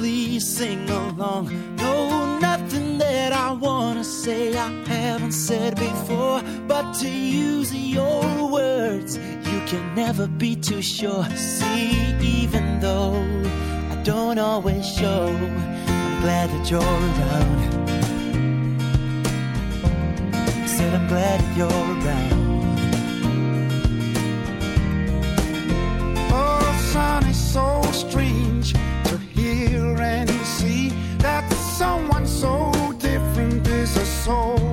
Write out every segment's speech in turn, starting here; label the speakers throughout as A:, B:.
A: please sing along. No, nothing that I wanna say I haven't said before, but to use your words, you can never be too sure. See, even though I don't always show, I'm glad that you're around. Said I'm glad that you're around. Oh, son, it's so is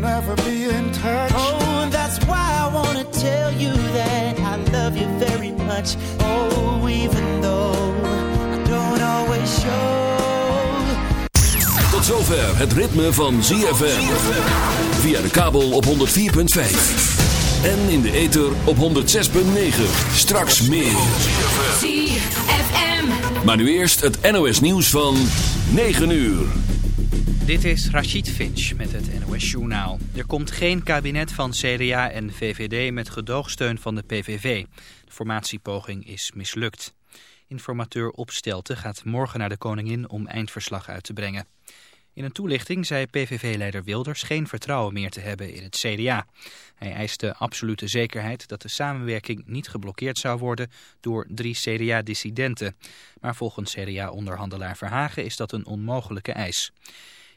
A: never be in touch. Oh, that's why I want to tell you that I love you very much. Oh, even though I don't always show.
B: Tot zover het ritme van ZFM. Via de kabel op 104.5. En in de ether op 106.9. Straks meer.
C: ZFM.
B: Maar nu eerst het NOS nieuws van 9 uur.
D: Dit is Rachid Finch met het NOS Journaal. Er komt geen kabinet van CDA en VVD met gedoogsteun van de PVV. De formatiepoging is mislukt. Informateur Opstelten gaat morgen naar de koningin om eindverslag uit te brengen. In een toelichting zei PVV-leider Wilders geen vertrouwen meer te hebben in het CDA. Hij eiste absolute zekerheid dat de samenwerking niet geblokkeerd zou worden door drie CDA-dissidenten. Maar volgens CDA-onderhandelaar Verhagen is dat een onmogelijke eis.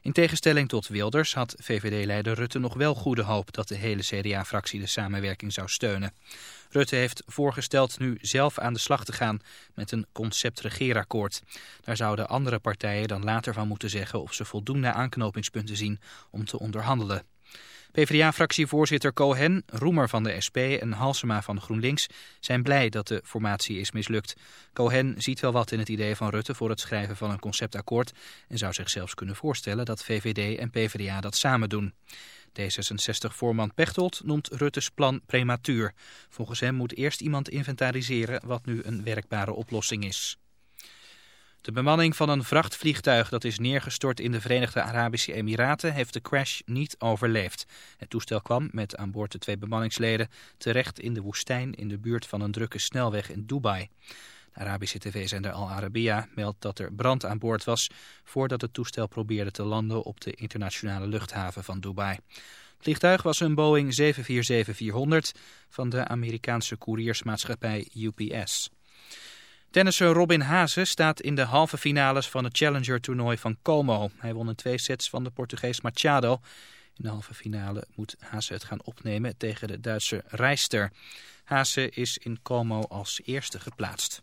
D: In tegenstelling tot Wilders had VVD-leider Rutte nog wel goede hoop dat de hele CDA-fractie de samenwerking zou steunen. Rutte heeft voorgesteld nu zelf aan de slag te gaan met een concept-regeerakkoord. Daar zouden andere partijen dan later van moeten zeggen of ze voldoende aanknopingspunten zien om te onderhandelen. PvdA-fractievoorzitter Cohen, Roemer van de SP en Halsema van GroenLinks zijn blij dat de formatie is mislukt. Cohen ziet wel wat in het idee van Rutte voor het schrijven van een conceptakkoord en zou zich zelfs kunnen voorstellen dat VVD en PvdA dat samen doen. D66-voorman Pechtold noemt Rutte's plan prematuur. Volgens hem moet eerst iemand inventariseren wat nu een werkbare oplossing is. De bemanning van een vrachtvliegtuig dat is neergestort in de Verenigde Arabische Emiraten heeft de crash niet overleefd. Het toestel kwam met aan boord de twee bemanningsleden terecht in de woestijn in de buurt van een drukke snelweg in Dubai. De Arabische tv-zender Al Arabiya meldt dat er brand aan boord was voordat het toestel probeerde te landen op de internationale luchthaven van Dubai. Het vliegtuig was een Boeing 747-400 van de Amerikaanse koeriersmaatschappij UPS. Tennisser Robin Haase staat in de halve finales van het Challenger-toernooi van Como. Hij won in twee sets van de Portugees Machado. In de halve finale moet Haase het gaan opnemen tegen de Duitse Reister. Haase is in Como als eerste geplaatst.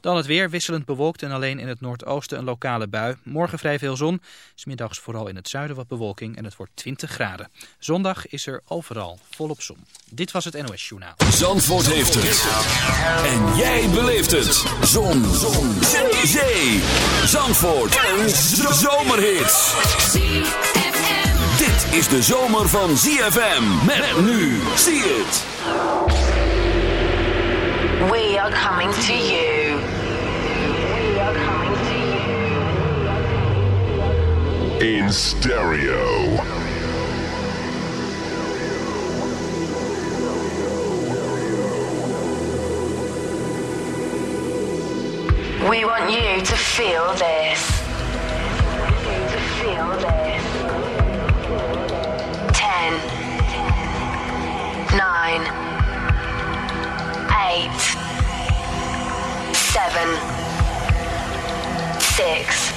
D: Dan het weer, wisselend bewolkt en alleen in het noordoosten een lokale bui. Morgen vrij veel zon, smiddags vooral in het zuiden wat bewolking en het wordt 20 graden. Zondag is er overal volop zon. Dit was het NOS Journaal.
B: Zandvoort heeft het. En jij beleeft het. Zon. Zon. Zee. Zee. Zandvoort. Een zomerhit. Dit is de zomer van ZFM. Met nu. Zie het.
E: Are coming to you. We are coming to you.
F: in stereo.
E: We want you to feel this. To feel this. Ten. Nine. Eight seven, six,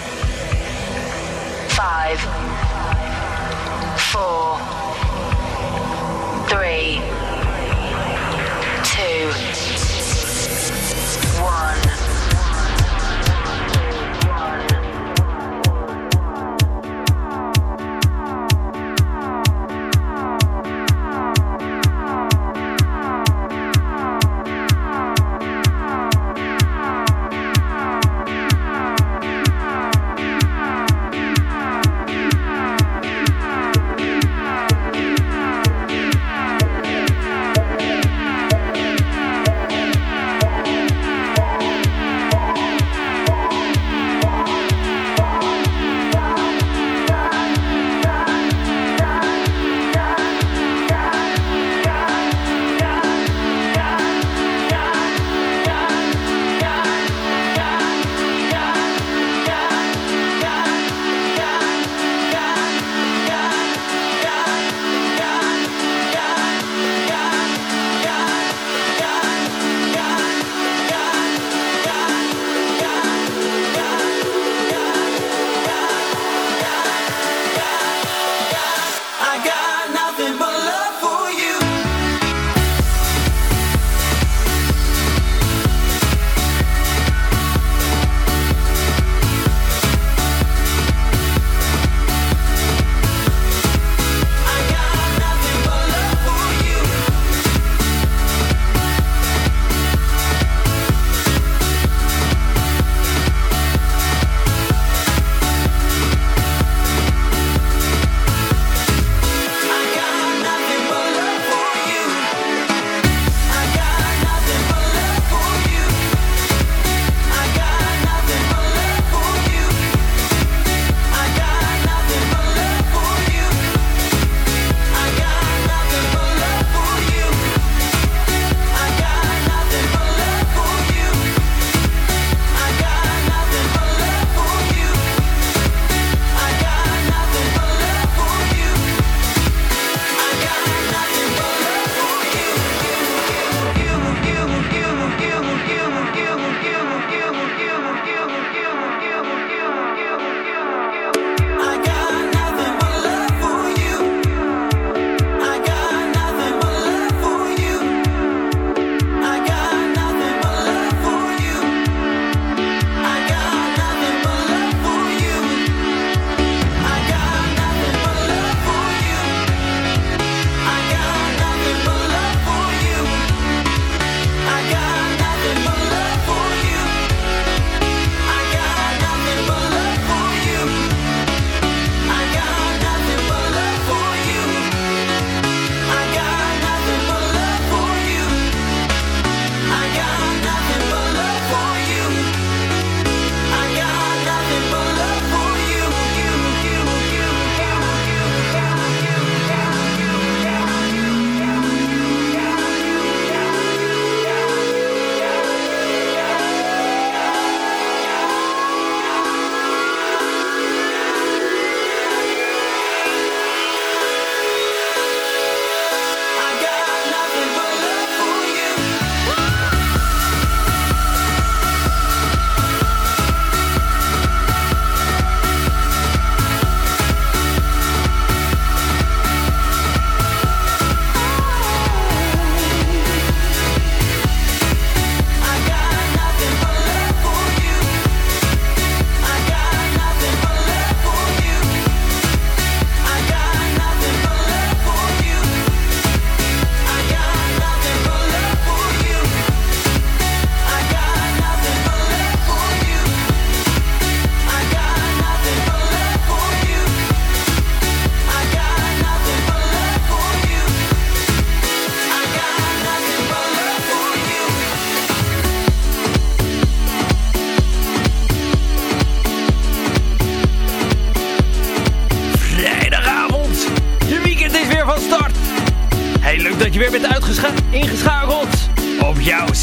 E: five, four, three, two, one.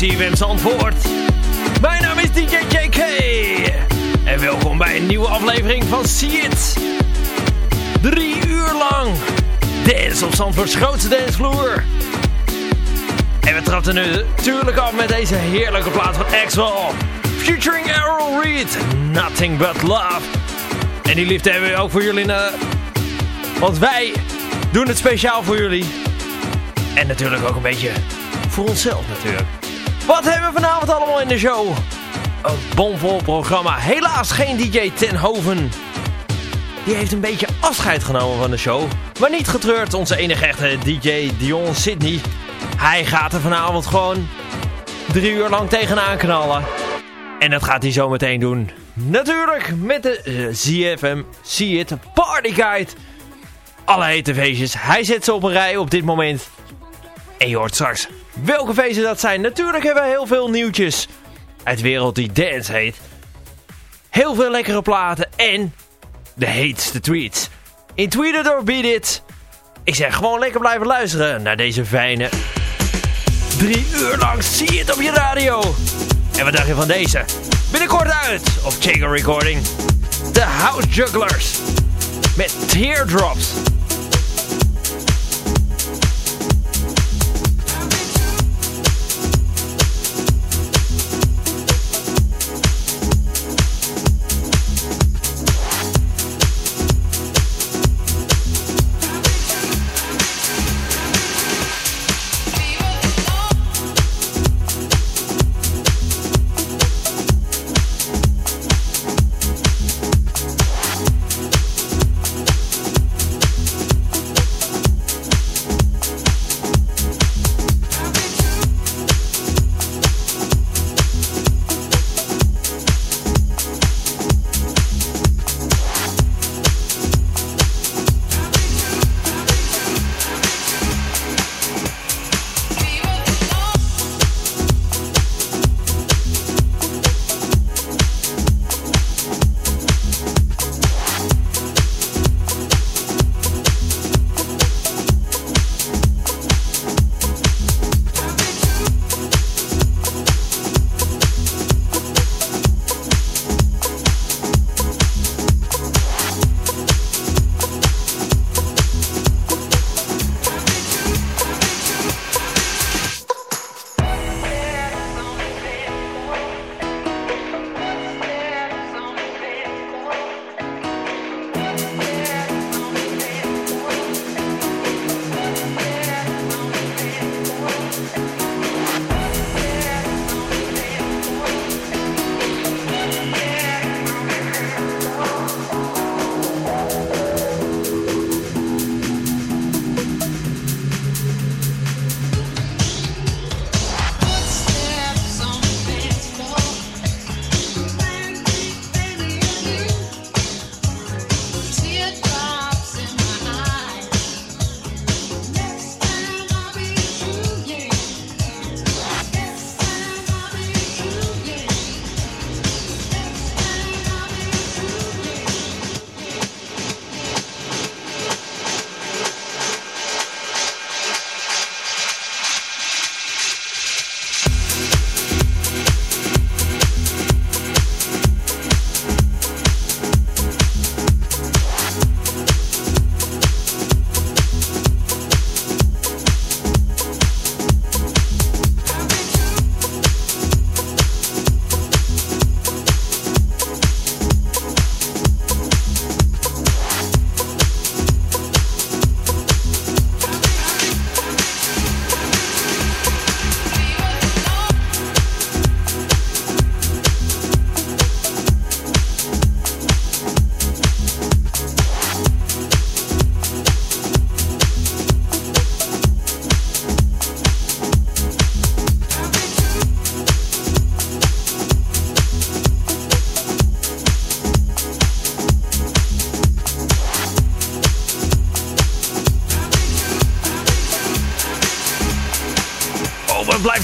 C: CWM's Zandvoort. Mijn naam is DJ JK. En welkom bij een nieuwe aflevering van See It. Drie uur lang. Dance op Zandvoorts grootste dancevloer. En we trappen nu natuurlijk af met deze heerlijke plaat van Axel. Featuring Errol Reed. Nothing but love. En die liefde hebben we ook voor jullie. Uh, want wij doen het speciaal voor jullie. En natuurlijk ook een beetje voor onszelf natuurlijk. Wat hebben we vanavond allemaal in de show? Een bomvol programma. Helaas geen DJ Tenhoven. Die heeft een beetje afscheid genomen van de show. Maar niet getreurd, onze enige echte DJ Dion Sydney. Hij gaat er vanavond gewoon drie uur lang tegenaan knallen. En dat gaat hij zo meteen doen. Natuurlijk met de uh, ZFM See It Party Guide. Alle hete feestjes. Hij zet ze op een rij op dit moment. En je hoort straks welke feesten dat zijn. Natuurlijk hebben we heel veel nieuwtjes uit de wereld die dance heet. Heel veel lekkere platen en de heetste tweets. In Tweeter door Beat It. Ik zeg gewoon lekker blijven luisteren naar deze fijne... Drie uur lang zie je het op je radio. En wat dacht je van deze? Binnenkort uit op Chago Recording. The House Jugglers. Met Teardrops.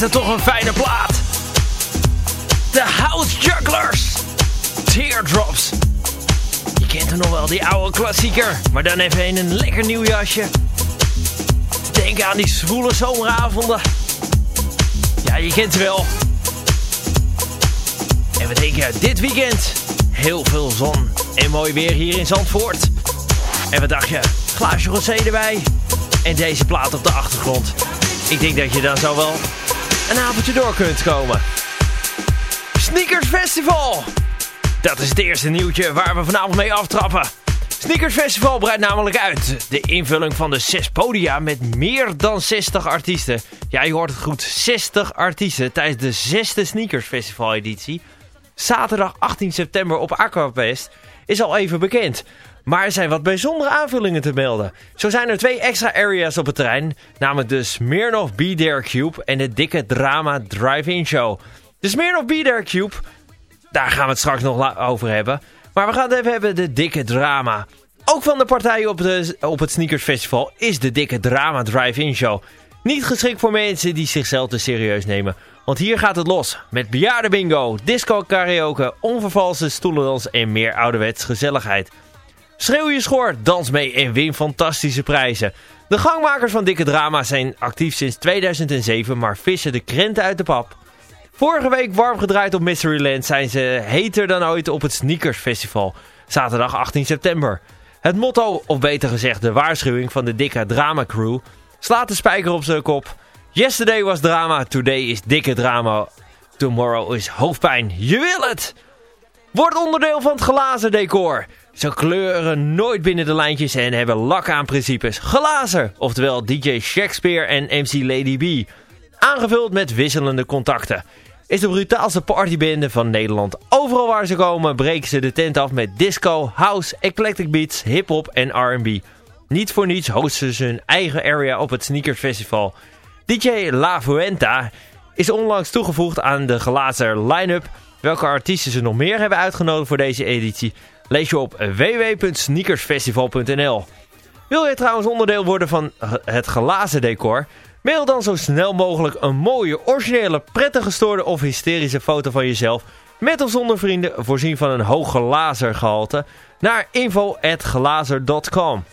C: Het toch een fijne plaat. The House Jugglers. Teardrops. Je kent er nog wel, die oude klassieker. Maar dan even in een lekker nieuw jasje. Denk aan die zwoele zomeravonden. Ja, je kent het wel. En we denken dit weekend heel veel zon en mooi weer hier in Zandvoort. En wat dacht je? Glaasje rosé erbij. En deze plaat op de achtergrond. Ik denk dat je dan zo wel een avondje door kunt komen. Sneakers Festival. Dat is het eerste nieuwtje waar we vanavond mee aftrappen. Sneakers Festival breidt namelijk uit. De invulling van de zes podia met meer dan 60 artiesten. Ja, je hoort het goed. 60 artiesten tijdens de zesde Sneakers Festival editie. Zaterdag 18 september op Aquapest is al even bekend. Maar er zijn wat bijzondere aanvullingen te melden. Zo zijn er twee extra areas op het terrein. Namelijk de Smirnoff Be There Cube en de dikke drama Drive-In Show. De Smirnoff Be There Cube, daar gaan we het straks nog over hebben. Maar we gaan het even hebben, de dikke drama. Ook van de partij op, de, op het Sneakers Festival is de dikke drama Drive-In Show. Niet geschikt voor mensen die zichzelf te serieus nemen. Want hier gaat het los. Met bingo, disco karaoke, onvervalste stoelendans en meer ouderwets gezelligheid. Schreeuw je schoor, dans mee en win fantastische prijzen. De gangmakers van Dikke Drama zijn actief sinds 2007, maar vissen de krenten uit de pap. Vorige week warm gedraaid op Mysteryland zijn ze heter dan ooit op het Sneakers Festival. Zaterdag 18 september. Het motto, of beter gezegd de waarschuwing van de Dikke Drama Crew, slaat de spijker op zijn kop. Yesterday was drama, today is dikke drama, tomorrow is hoofdpijn. Je wil het! Word onderdeel van het glazen decor. Ze kleuren nooit binnen de lijntjes en hebben lak aan principes. Glazer, oftewel DJ Shakespeare en MC Lady B. Aangevuld met wisselende contacten. Is de brutaalste partybende van Nederland. Overal waar ze komen breken ze de tent af met disco, house, eclectic beats, hip-hop en R&B. Niet voor niets hosten ze hun eigen area op het Sneakers Festival. DJ La Fuenta is onlangs toegevoegd aan de glazer line-up. Welke artiesten ze nog meer hebben uitgenodigd voor deze editie lees je op www.sneakersfestival.nl. Wil je trouwens onderdeel worden van het glazen decor? Mail dan zo snel mogelijk een mooie, originele, prettig gestoorde of hysterische foto van jezelf... met of zonder vrienden, voorzien van een hoog glazer naar info.glazer.com.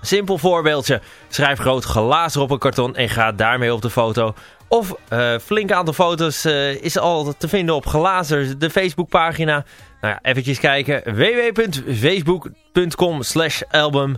C: Simpel voorbeeldje. Schrijf groot glazer op een karton en ga daarmee op de foto. Of uh, flink aantal foto's uh, is al te vinden op Glazer, de Facebookpagina. Nou ja, eventjes kijken. www.facebook.com slash album.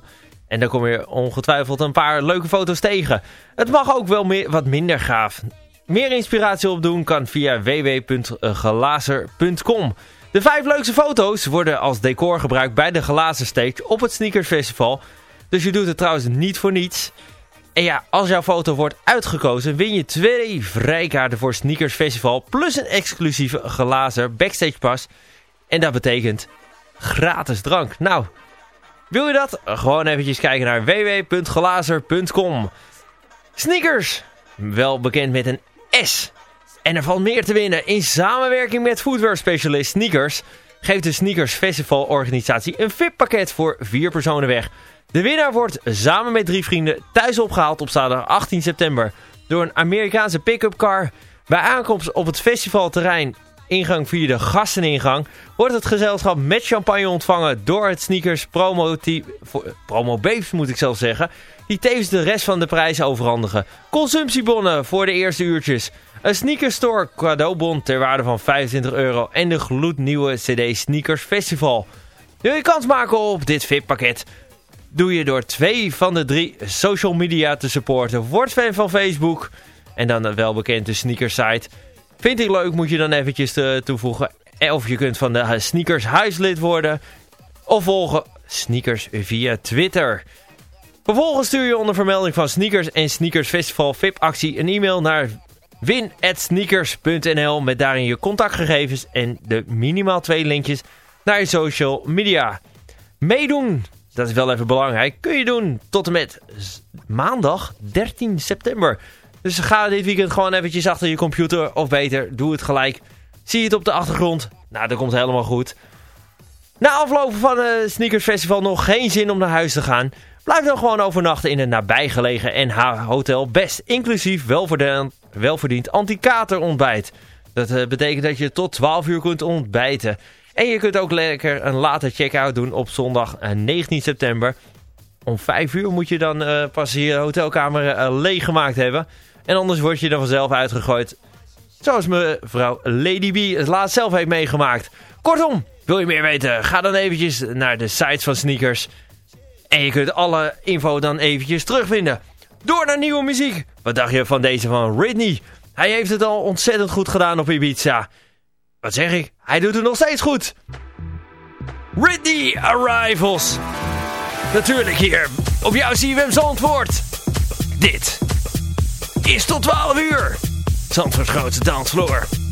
C: En dan kom je ongetwijfeld een paar leuke foto's tegen. Het mag ook wel meer, wat minder gaaf. Meer inspiratie opdoen kan via www.glazer.com. De vijf leukste foto's worden als decor gebruikt bij de Glazen Stage op het Sneakers Festival. Dus je doet het trouwens niet voor niets. En ja, als jouw foto wordt uitgekozen, win je twee vrijkaarten voor Sneakers Festival... plus een exclusieve glazen backstage pas. En dat betekent gratis drank. Nou, wil je dat? Gewoon eventjes kijken naar www.glazer.com. Sneakers, wel bekend met een S. En er valt meer te winnen. In samenwerking met footwear specialist Sneakers... geeft de Sneakers Festival organisatie een VIP-pakket voor vier personen weg... De winnaar wordt samen met drie vrienden thuis opgehaald op zaterdag 18 september door een Amerikaanse pick-up car. Bij aankomst op het festivalterrein, ingang via de gasteningang, wordt het gezelschap met champagne ontvangen door het sneakers promo, promo babes moet ik zelf zeggen, die tevens de rest van de prijs overhandigen. Consumptiebonnen voor de eerste uurtjes. Een sneakerstore cadeaubon ter waarde van 25 euro en de gloednieuwe CD Sneakers Festival. Wil je kans maken op dit VIP-pakket? doe je door twee van de drie social media te supporten. Word fan van Facebook en dan de welbekende sneakersite. Vind ik leuk, moet je dan eventjes toevoegen. Of je kunt van de Sneakers huislid worden. Of volgen Sneakers via Twitter. Vervolgens stuur je onder vermelding van Sneakers en Sneakers Festival VIP actie een e-mail naar win.sneakers.nl met daarin je contactgegevens en de minimaal twee linkjes naar je social media. Meedoen dat is wel even belangrijk, kun je doen tot en met maandag 13 september. Dus ga dit weekend gewoon eventjes achter je computer, of beter, doe het gelijk. Zie je het op de achtergrond? Nou, dat komt helemaal goed. Na aflopen van het Sneakers Festival nog geen zin om naar huis te gaan? Blijf dan gewoon overnachten in een nabijgelegen NH Hotel Best, inclusief welverdiend, welverdiend ontbijt. Dat uh, betekent dat je tot 12 uur kunt ontbijten. En je kunt ook lekker een later check-out doen op zondag 19 eh, september. Om 5 uur moet je dan uh, pas je hotelkamer uh, leeggemaakt hebben. En anders word je dan vanzelf uitgegooid. Zoals mevrouw Lady B het laatst zelf heeft meegemaakt. Kortom, wil je meer weten? Ga dan eventjes naar de sites van sneakers. En je kunt alle info dan eventjes terugvinden. Door naar nieuwe muziek. Wat dacht je van deze van Ridney? Hij heeft het al ontzettend goed gedaan op Ibiza. wat zeg ik? Hij doet het nog steeds goed. Ridley Arrivals. Natuurlijk hier op jouw CWM Zandvoort. Dit is tot 12 uur. Zandvoorts grootste dansvloer.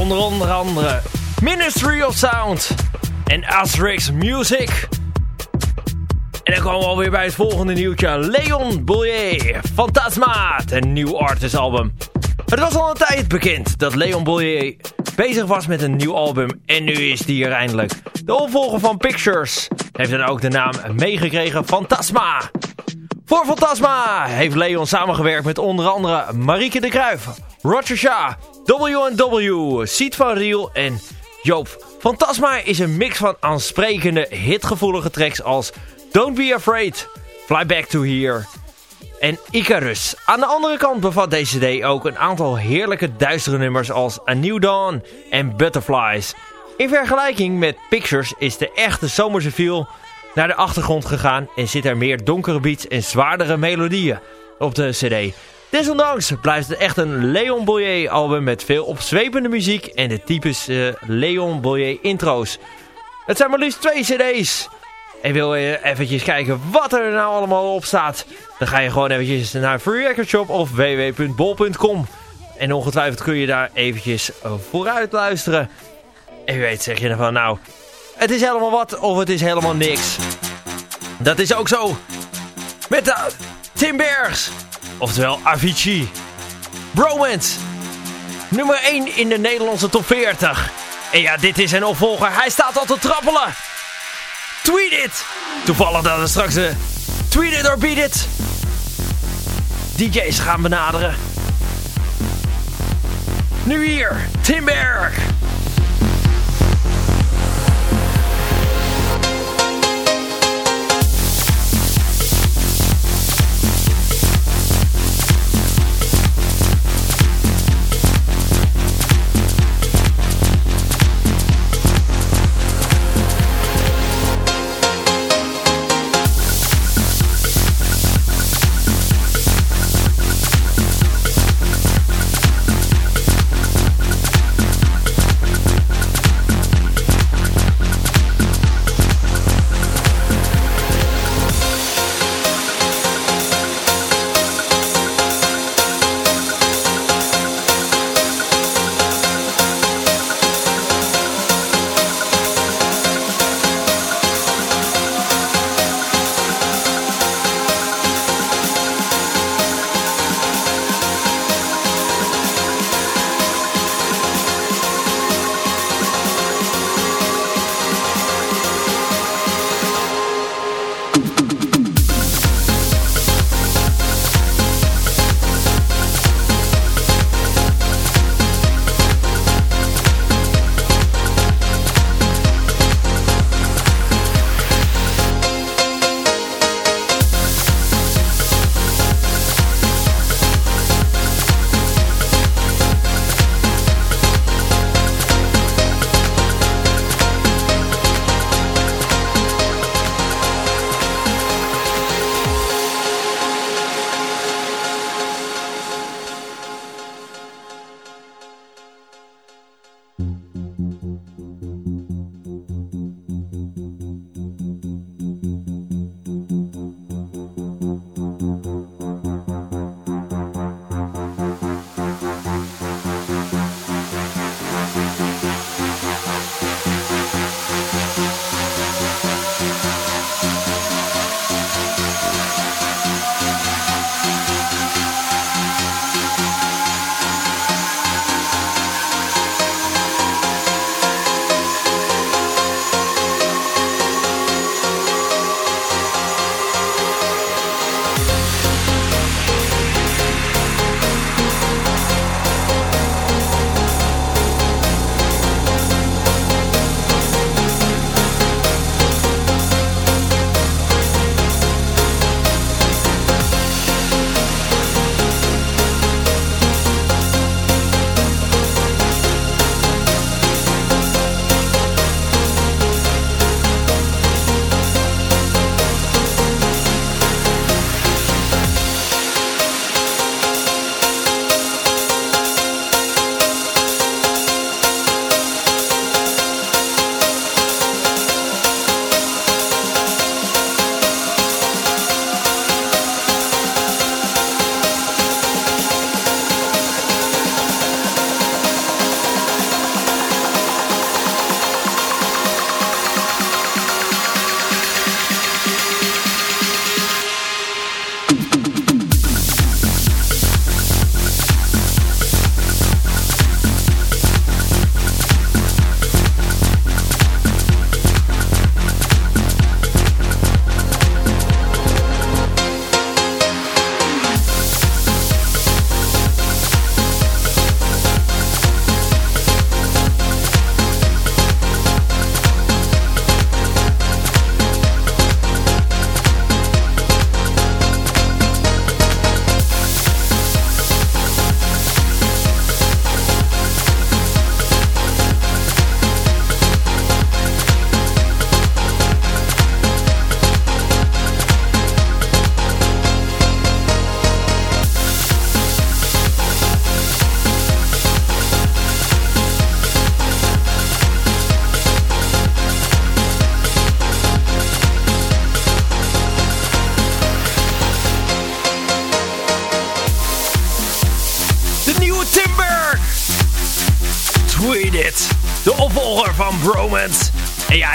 C: Onder, onder andere Ministry of Sound en Asterix Music. En dan komen we alweer bij het volgende nieuwtje. Leon Bollier, Fantasma, een nieuw artist album. Het was al een tijd bekend dat Leon Bollier bezig was met een nieuw album. En nu is die er eindelijk. De opvolger van Pictures heeft dan ook de naam meegekregen Fantasma. Voor Fantasma heeft Leon samengewerkt met onder andere Marieke de Kruijf, Roger Shah, W&W, Siet van Riel en Joop. Fantasma is een mix van aansprekende, hitgevoelige tracks als Don't Be Afraid, Fly Back to Here en Icarus. Aan de andere kant bevat deze CD ook een aantal heerlijke duistere nummers als A New Dawn en Butterflies. In vergelijking met Pictures is de echte zomerse feel naar de achtergrond gegaan en zit er meer donkere beats en zwaardere melodieën op de cd. Desondanks blijft het echt een Leon Boyer album met veel opzwepende muziek en de typische Leon Boyer intro's. Het zijn maar liefst twee cd's. En wil je eventjes kijken wat er nou allemaal op staat? Dan ga je gewoon eventjes naar Free Record Shop of www.bol.com. En ongetwijfeld kun je daar eventjes vooruit luisteren. En wie weet zeg je dan van nou, het is helemaal wat of het is helemaal niks. Dat is ook zo met de Tim Bergs. Oftewel Avicii. Bromance. Nummer 1 in de Nederlandse top 40. En ja, dit is een opvolger. Hij staat al te trappelen. Tweet it. Toevallig dat we straks de Tweet it or beat it. DJ's gaan benaderen. Nu hier, Tim Berg.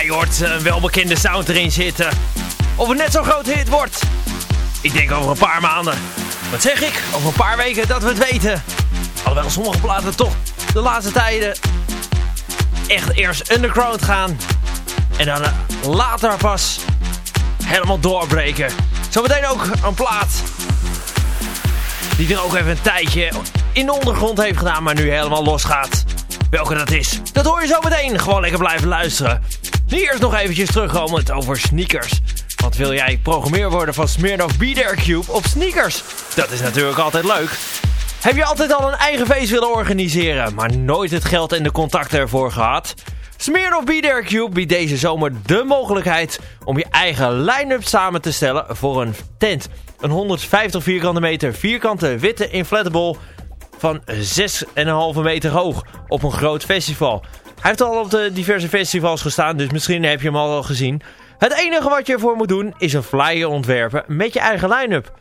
C: Je hoort een welbekende sound erin zitten. Of het net zo'n grote hit wordt. Ik denk over een paar maanden. Wat zeg ik? Over een paar weken dat we het weten. Alhoewel sommige platen toch de laatste tijden echt eerst underground gaan. En dan eh, later pas helemaal doorbreken. Zometeen ook een plaat die er ook even een tijdje in de ondergrond heeft gedaan, maar nu helemaal losgaat. Welke dat is, dat hoor je zo meteen. Gewoon lekker blijven luisteren. Nu eerst nog eventjes terugkomend over sneakers. Want wil jij programmeer worden van Smirnoff Be Cube op sneakers? Dat is natuurlijk altijd leuk. Heb je altijd al een eigen feest willen organiseren, maar nooit het geld en de contacten ervoor gehad? Smirnoff Be Cube biedt deze zomer de mogelijkheid om je eigen line-up samen te stellen voor een tent. Een 150 vierkante meter vierkante witte inflatable van 6,5 meter hoog op een groot festival. Hij heeft al op de diverse festivals gestaan, dus misschien heb je hem al gezien. Het enige wat je ervoor moet doen is een flyer ontwerpen met je eigen line-up.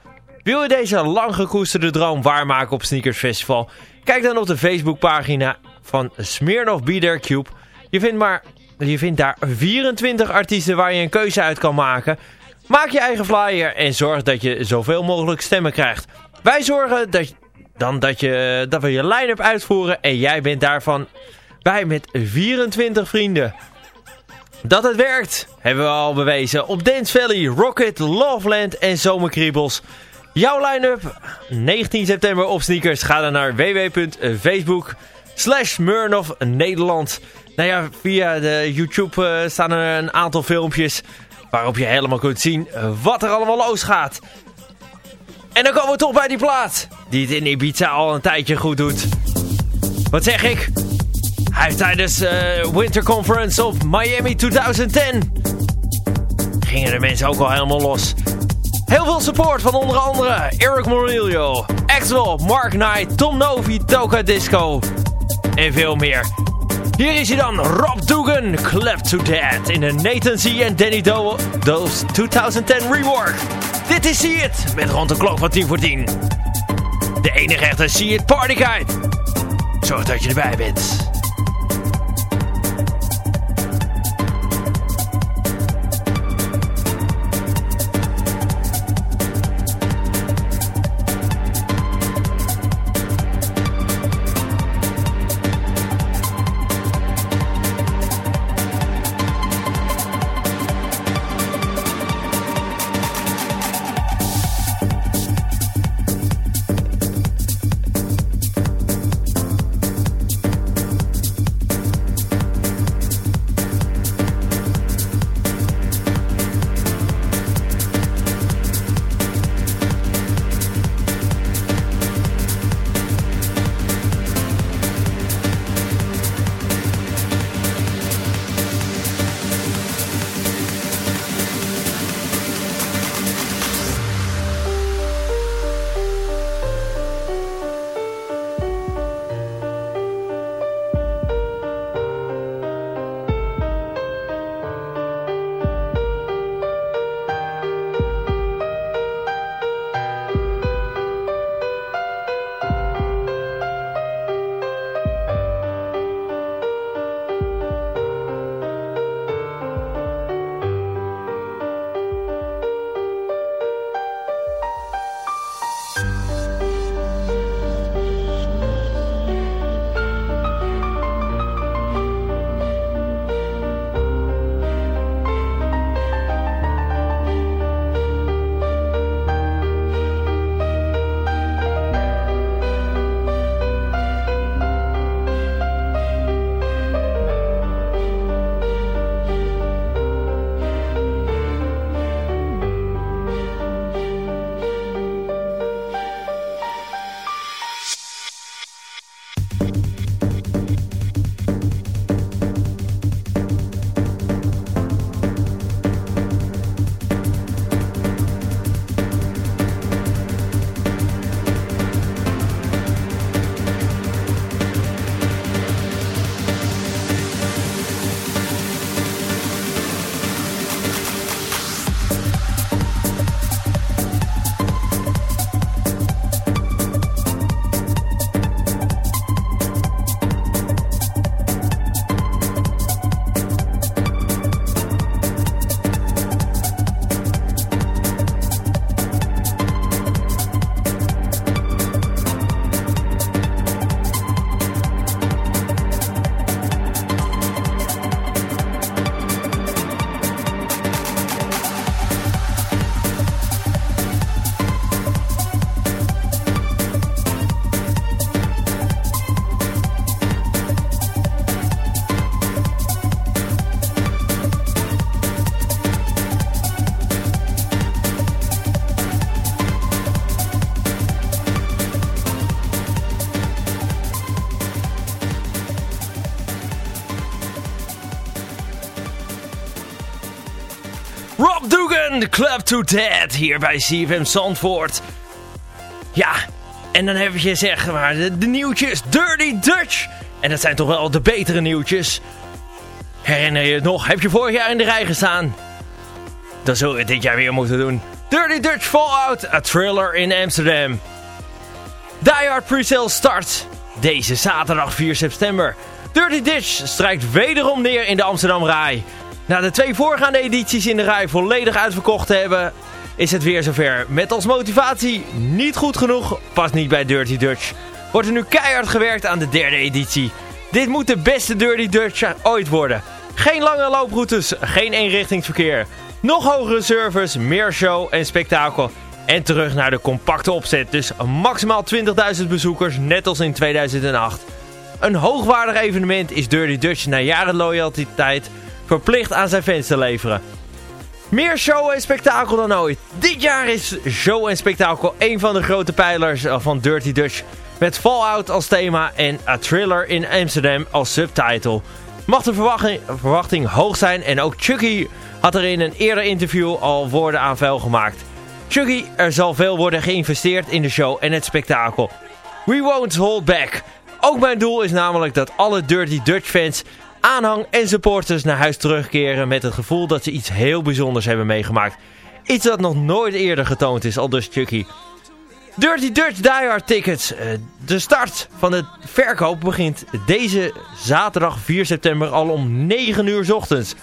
C: Wil je deze lang gekoesterde droom waarmaken op Sneakers Festival? Kijk dan op de Facebookpagina van Smirnoff Be Cube. Je vindt, maar, je vindt daar 24 artiesten waar je een keuze uit kan maken. Maak je eigen flyer en zorg dat je zoveel mogelijk stemmen krijgt. Wij zorgen dat, dan dat, je, dat we je line-up uitvoeren en jij bent daarvan bij met 24 vrienden. Dat het werkt, hebben we al bewezen op Dance Valley, Rocket, Loveland en Zomerkriebels. Jouw line-up, 19 september op sneakers. Ga dan naar www.facebook slash Nederland. Nou ja, via de YouTube uh, staan er een aantal filmpjes waarop je helemaal kunt zien wat er allemaal losgaat. En dan komen we toch bij die plaat, die het in Ibiza al een tijdje goed doet. Wat zeg ik? Hij heeft tijdens uh, Winter Conference of Miami 2010 gingen de mensen ook al helemaal los. Heel veel support van onder andere Eric Morillo, Axel, Mark Knight, Tom Novi, Toka Disco en veel meer. Hier is hij dan, Rob Dugan, Clap to Death in de Nathan C. en Danny Doe's 2010 rework. Dit is See It, met rond de klok van 10 voor 10. De enige echte See It Party Guide. Zorg dat je erbij bent. To dead hier bij CFM Zandvoort. Ja, en dan heb je zeg maar de, de nieuwtjes Dirty Dutch. En dat zijn toch wel de betere nieuwtjes. Herinner je het nog? Heb je vorig jaar in de rij gestaan? Dan zullen we dit jaar weer moeten doen. Dirty Dutch Fallout, a thriller in Amsterdam. Die Hard Presale start deze zaterdag 4 september. Dirty Dutch strijkt wederom neer in de Amsterdam Rai. Na de twee voorgaande edities in de rij volledig uitverkocht te hebben, is het weer zover. Met als motivatie niet goed genoeg, past niet bij Dirty Dutch. Wordt er nu keihard gewerkt aan de derde editie. Dit moet de beste Dirty Dutch ooit worden. Geen lange looproutes, geen eenrichtingsverkeer. Nog hogere servers, meer show en spektakel. En terug naar de compacte opzet, dus maximaal 20.000 bezoekers, net als in 2008. Een hoogwaardig evenement is Dirty Dutch na jaren loyaliteit verplicht aan zijn fans te leveren. Meer show en spektakel dan ooit. Dit jaar is show en spektakel een van de grote pijlers van Dirty Dutch. Met Fallout als thema en A Thriller in Amsterdam als subtitle. Mag de verwachting, verwachting hoog zijn en ook Chucky had er in een eerder interview al woorden aan vuil gemaakt. Chucky, er zal veel worden geïnvesteerd in de show en het spektakel. We won't hold back. Ook mijn doel is namelijk dat alle Dirty Dutch fans, aanhang en supporters naar huis terugkeren met het gevoel dat ze iets heel bijzonders hebben meegemaakt. Iets dat nog nooit eerder getoond is, al dus Chucky. Dirty Dutch Die Hard Tickets. Eh, de start van de verkoop begint deze zaterdag 4 september al om 9 uur 's ochtends.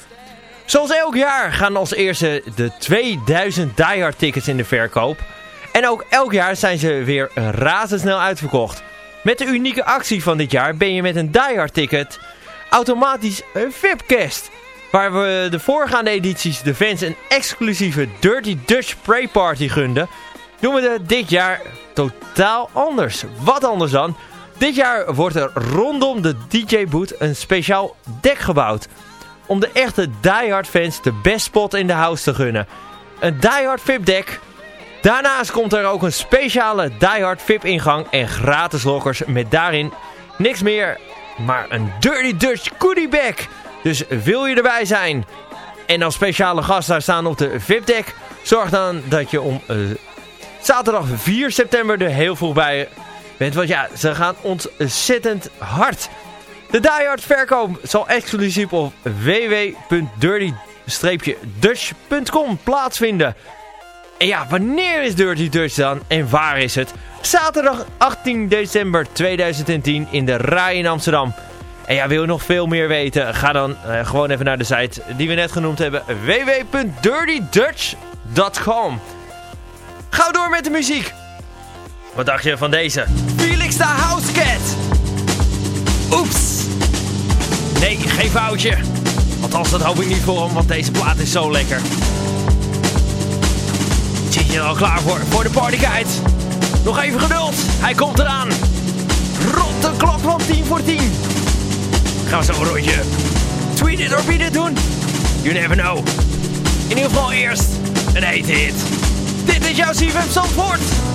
C: Zoals elk jaar gaan als eerste de 2000 Die Hard tickets in de verkoop. En ook elk jaar zijn ze weer razendsnel uitverkocht. Met de unieke actie van dit jaar ben je met een Die Hard ticket automatisch een VIPcast. Waar we de voorgaande edities de fans een exclusieve Dirty Dutch Spray Party gunden, doen we dit jaar totaal anders. Wat anders dan? Dit jaar wordt er rondom de DJ-boot een speciaal dek gebouwd. Om de echte Die Hard fans de best spot in de house te gunnen. Een Die Hard VIP deck. Daarnaast komt er ook een speciale Die Hard VIP ingang en gratis lockers met daarin niks meer maar een Dirty Dutch goodie. Dus wil je erbij zijn en als speciale gast daar staan op de VIP deck, zorg dan dat je om uh, zaterdag 4 september er heel vroeg bij bent. Want ja, ze gaan ontzettend hard. De Die Hard verkoop zal exclusief op www.dirty-dutch.com plaatsvinden. En ja, wanneer is Dirty Dutch dan en waar is het? Zaterdag 18 december 2010 in de Rai in Amsterdam. En ja, wil je nog veel meer weten? Ga dan uh, gewoon even naar de site die we net genoemd hebben. www.dirtydutch.com Gauw door met de muziek. Wat dacht je van deze? Felix de Housecat. Oeps. Nee, geen foutje. Althans, dat hoop ik niet voor hem, want deze plaat is zo lekker. Je al klaar voor, voor de partyguide? Nog even geduld, hij komt eraan. Rot de klok van 10 voor 10. Gaan we zo een rondje tweet it or beat it doen? You never know. In ieder geval eerst een hete hit. Dit is jouw CFM Zandvoort.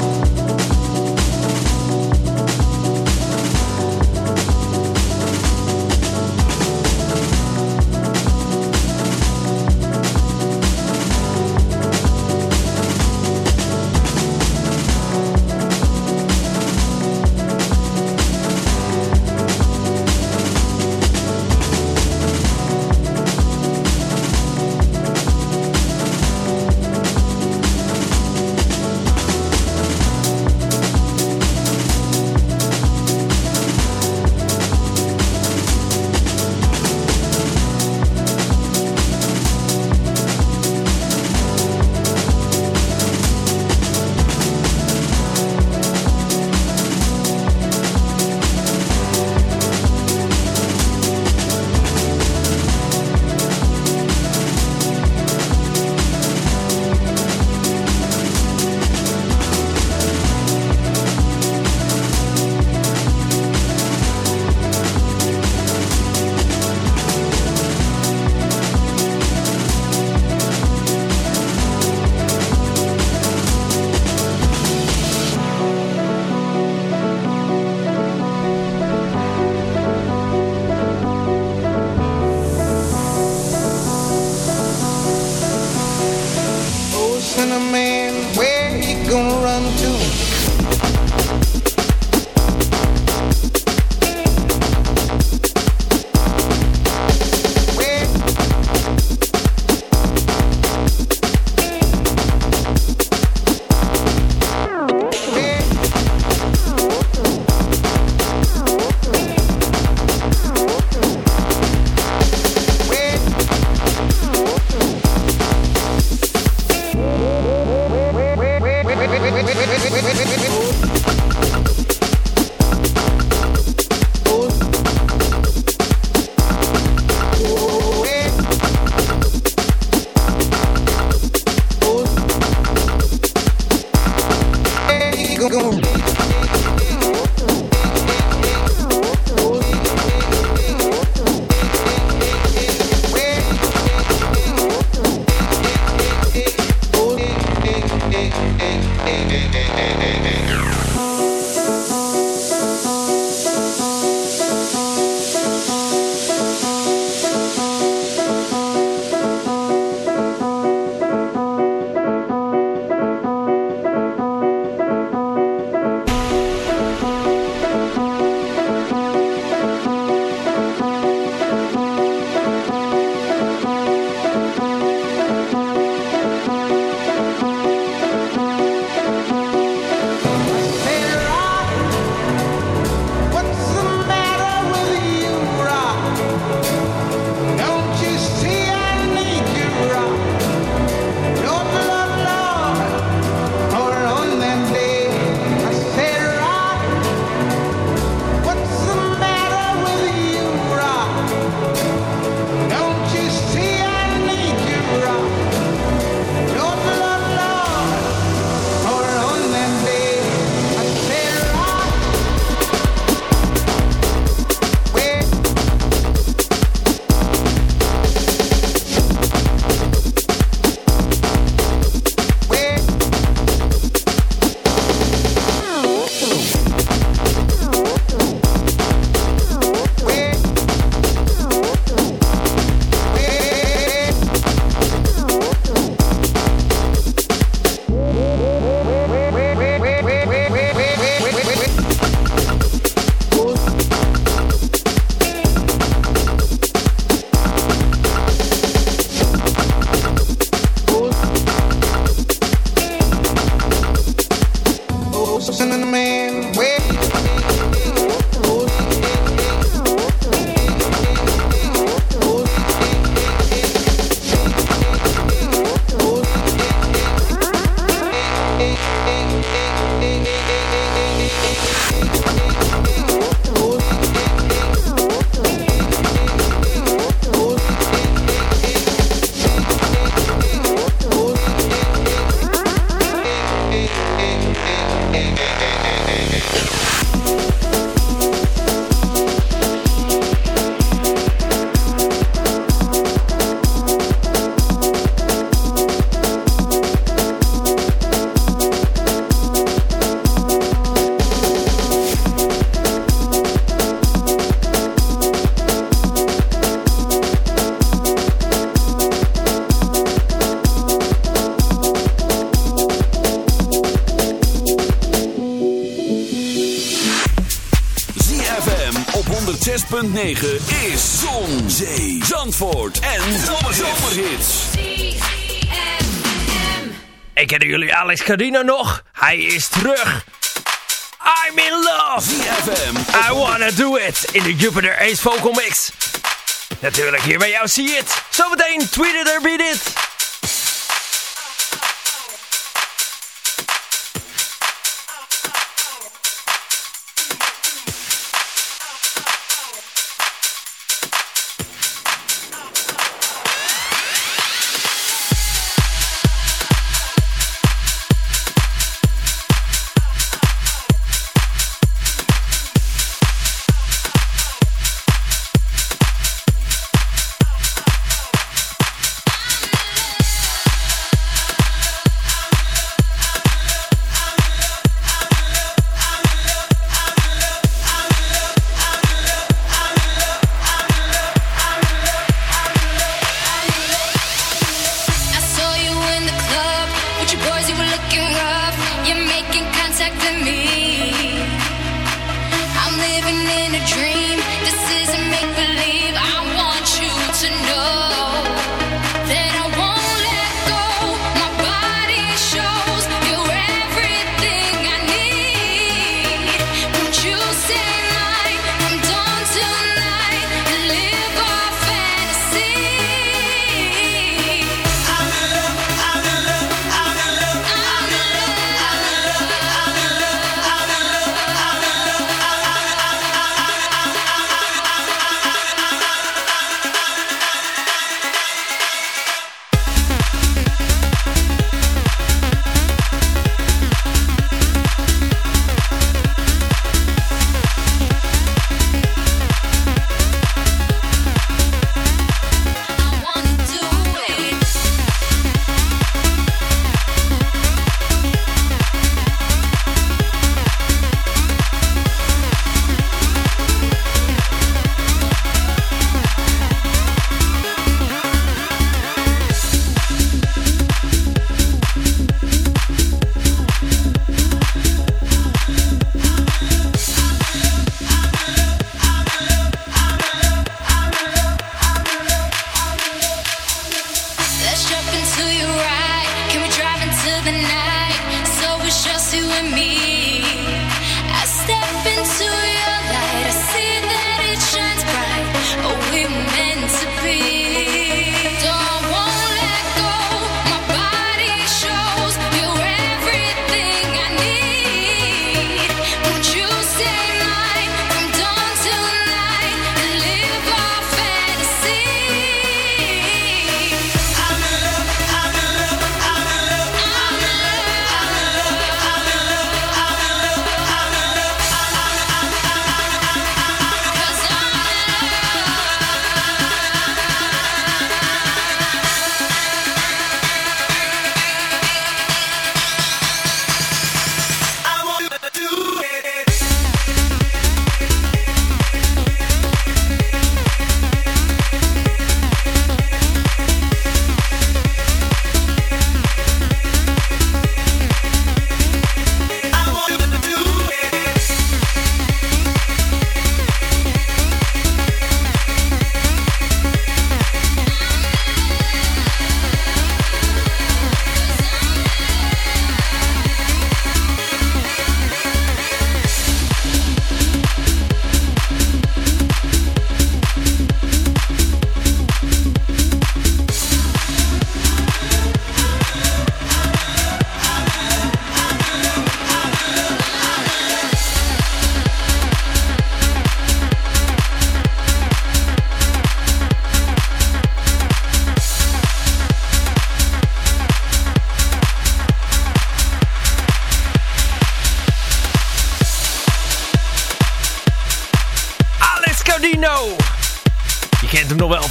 B: 106.9 is Zon, Zee, Zandvoort en Zomerhits.
C: Ik ken jullie Alex Cardino nog? Hij is terug. I'm in love.
B: ZFM
C: I wanna do it in de Jupiter Ace Vocal Mix. Natuurlijk hier bij jou zie je het. Zometeen tweet it or beat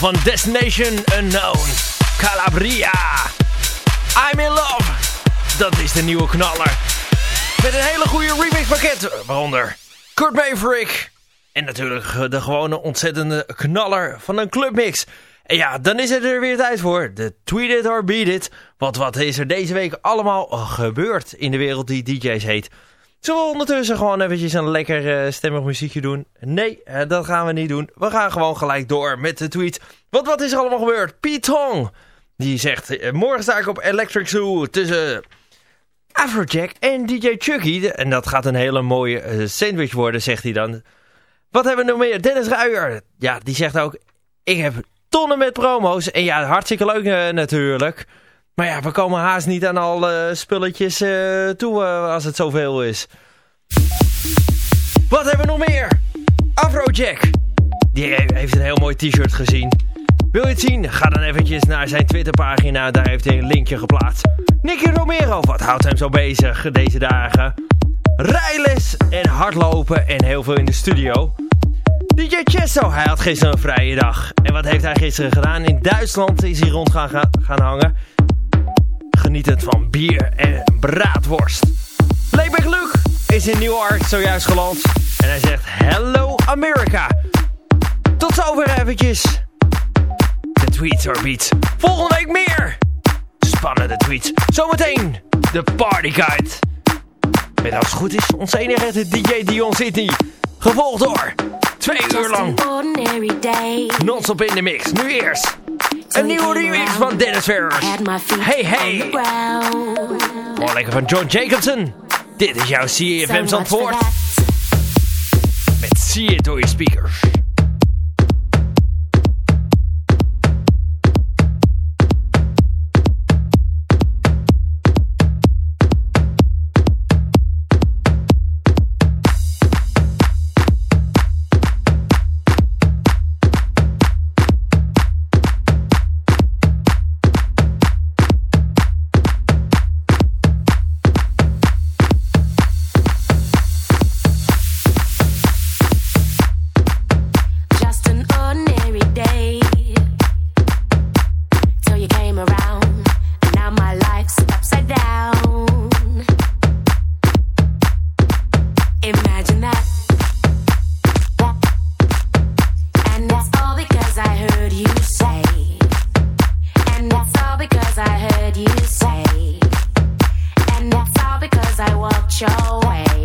C: van Destination Unknown. Calabria. I'm in love. Dat is de nieuwe knaller. Met een hele goede remix pakket. Waaronder Kurt Maverick. En natuurlijk de gewone ontzettende knaller van een clubmix. En ja, dan is het er weer tijd voor. De Tweet It or Beat It. Want wat is er deze week allemaal gebeurd in de wereld die DJ's heet? Zullen we ondertussen gewoon eventjes een lekker eh, stemmig muziekje doen? Nee, eh, dat gaan we niet doen. We gaan gewoon gelijk door met de tweet. Want wat is er allemaal gebeurd? Pete Tong, die zegt... eh, morgen sta ik op Electric Zoo tussen Afrojack en DJ Chucky. En dat gaat een hele mooie sandwich worden, zegt hij dan. Wat hebben we nog meer? Dennis Ruijer. Ja, die zegt ook... Ik heb tonnen met promo's. En ja, hartstikke leuk natuurlijk. Maar ja, we komen haast niet aan alle spulletjes eh, toe eh, als het zoveel is. Wat hebben we nog meer? Afrojack. Die he- heeft een heel mooi t-shirt gezien. Wil je het zien? Ga dan eventjes naar zijn Twitterpagina. Daar heeft hij een linkje geplaatst. Nicky Romero, wat houdt hem zo bezig deze dagen? Rijles en hardlopen en heel veel in de studio. DJ Chesto, hij had gisteren een vrije dag. En wat heeft hij gisteren gedaan? In Duitsland is hij rond gaan, gaan hangen. Genietend van bier en braadworst. Playback Luke is in Newark zojuist geland. En hij zegt Hello America. Tot zover eventjes. De Tweets or Beats. Volgende week meer. Spannende tweets. Zometeen de Party Guide. Met als het goed is onze enige DJ Dion City. Gevolgd door twee uur lang non-stop in de mix. Nu eerst een nieuwe remix van Dennis Ferrers. Hey hey. Hoor lekker van John Jacobson. Dit is jouw CFM Zandvoort. Met See It door je speakers. and that's all because I walked your way.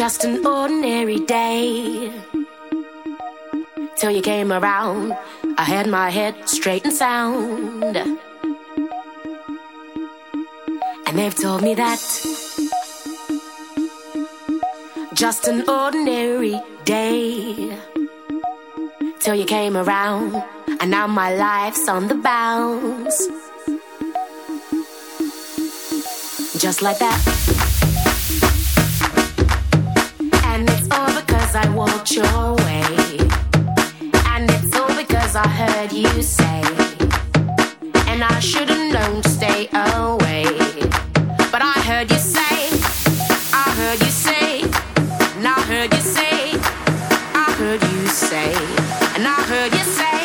G: Just an ordinary day. Till you came around, I had my head straight and sound. And they've told me that just an ordinary day. Till you came around, and now my life's on the bounce. Just like that. Walked your way. And it's all because I heard you say. And I should have known to stay away. But I heard you say, I heard you say, and I heard you say, I heard you say, and I heard you say.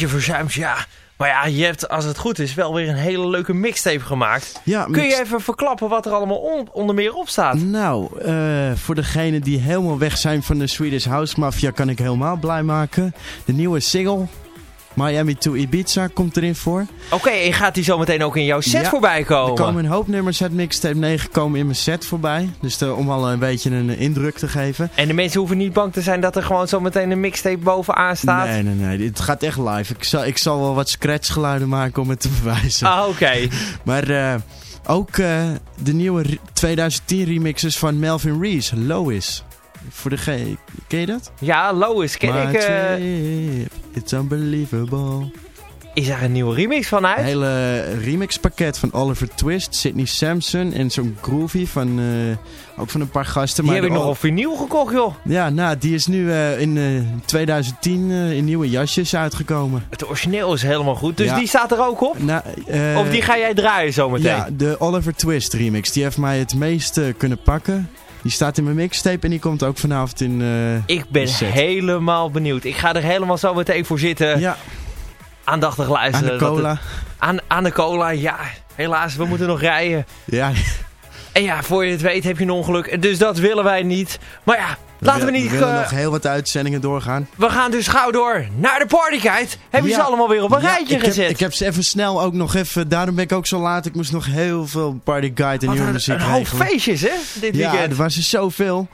H: Beetje verzuimd,
C: ja. Maar ja, je hebt, als het goed is, wel weer een hele leuke mixtape gemaakt.
H: Ja,
C: Kun je even verklappen wat er allemaal on- onder meer op staat?
H: Nou, eh, voor degenen die helemaal weg zijn van de Swedish House Mafia kan ik helemaal blij maken. De nieuwe single, Miami to Ibiza, komt erin voor.
C: Oké, en gaat die zo meteen ook in jouw set
H: Ja,
C: voorbij
H: Er
C: komen?
H: komen een hoop nummers uit mixtape 9 komen in mijn set voorbij. Dus de- om al een beetje een eh, indruk te geven.
C: En de mensen hoeven niet bang te zijn dat er gewoon zo meteen een mixtape bovenaan staat?
H: Nee, nee, nee. Het gaat echt live. Ik zal, ik zal wel wat scratchgeluiden maken om het te bewijzen.
C: Ah, oké.
H: Maar eh, ook eh, de nieuwe re- 2010 remixes van Melvin Rees, Lois. Voor de G. Ken je dat?
C: Ja, Lois, ken
H: My
C: ik. eh,
H: trip, it's unbelievable.
C: is daar een nieuwe remix van uit?
H: Een hele remixpakket van Oliver Twist, Sidney Sampson en zo'n groovy van eh, ook van een paar gasten.
C: die
H: maar
C: heb ik
H: de-
C: nog op vinyl gekocht, joh.
H: Ja, nou, die is nu eh, in eh, 2010 eh, in nieuwe jasjes uitgekomen.
C: Het origineel is helemaal goed, dus
H: Ja.
C: die staat er ook op?
H: Nou,
C: of die ga jij draaien zometeen?
H: Ja, de Oliver Twist remix. Die heeft mij het meest eh, kunnen pakken. Die staat in mijn mixtape en die komt ook vanavond in... eh,
C: Ik ben
H: de
C: helemaal benieuwd. Ik ga er helemaal zo meteen voor zitten.
H: ja,
C: Aandachtig
H: aan
C: luisteren.
H: de
C: wat
H: cola.
C: het- aan, aan de cola, ja. Helaas, we moeten nog rijden.
H: Ja,
C: En ja, voor je het weet heb je een ongeluk. Dus dat willen wij niet. Maar ja, laten we niet...
H: willen
C: eh,
H: nog heel wat uitzendingen doorgaan.
C: we gaan dus gauw door naar de partykite. Heb je
H: Ja.
C: ze allemaal weer op een
H: Ja,
C: rijtje
H: ik heb,
C: gezet?
H: ik heb ze even snel ook nog even... Daarom ben ik ook zo laat. Ik moest nog heel veel party guide en nieuwe muziek
C: een hoop feestjes, hè? Dit
H: Ja,
C: weekend.
H: er was er zoveel.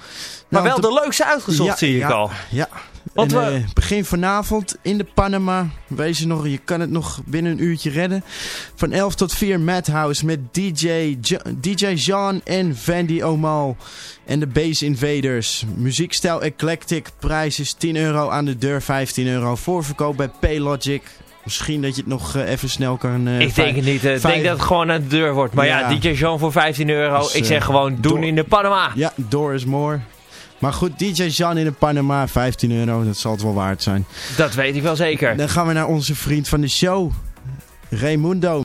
C: maar
H: Nou,
C: wel de leukste uitgezocht, zie ik
H: ja,
C: al.
H: Ja.
C: Want
H: en,
C: we-
H: eh, begin vanavond in de Panama. Wees er nog, je kan het nog binnen een uurtje redden. Van 11 tot 4 Madhouse met DJ, Jo- DJ Jean en Vandy Omal. En de Bass Invaders. Muziekstijl Eclectic. Prijs is 10 euro aan de deur, 15 euro. Voorverkoop bij Paylogic. Misschien dat je het nog eh, even snel kan... eh,
C: Ik denk het niet. Ik denk dat het gewoon aan de deur wordt. Maar ja,
H: Ja.
C: DJ Jean voor 15 euro.
H: Dus,
C: ik zeg gewoon doen in de Panama.
H: Ja, door is more. Maar goed, DJ Jean in de Panama, 15 euro. Dat zal het wel waard zijn.
C: Dat weet ik wel zeker.
H: Dan gaan we naar onze vriend van de show, Raimundo.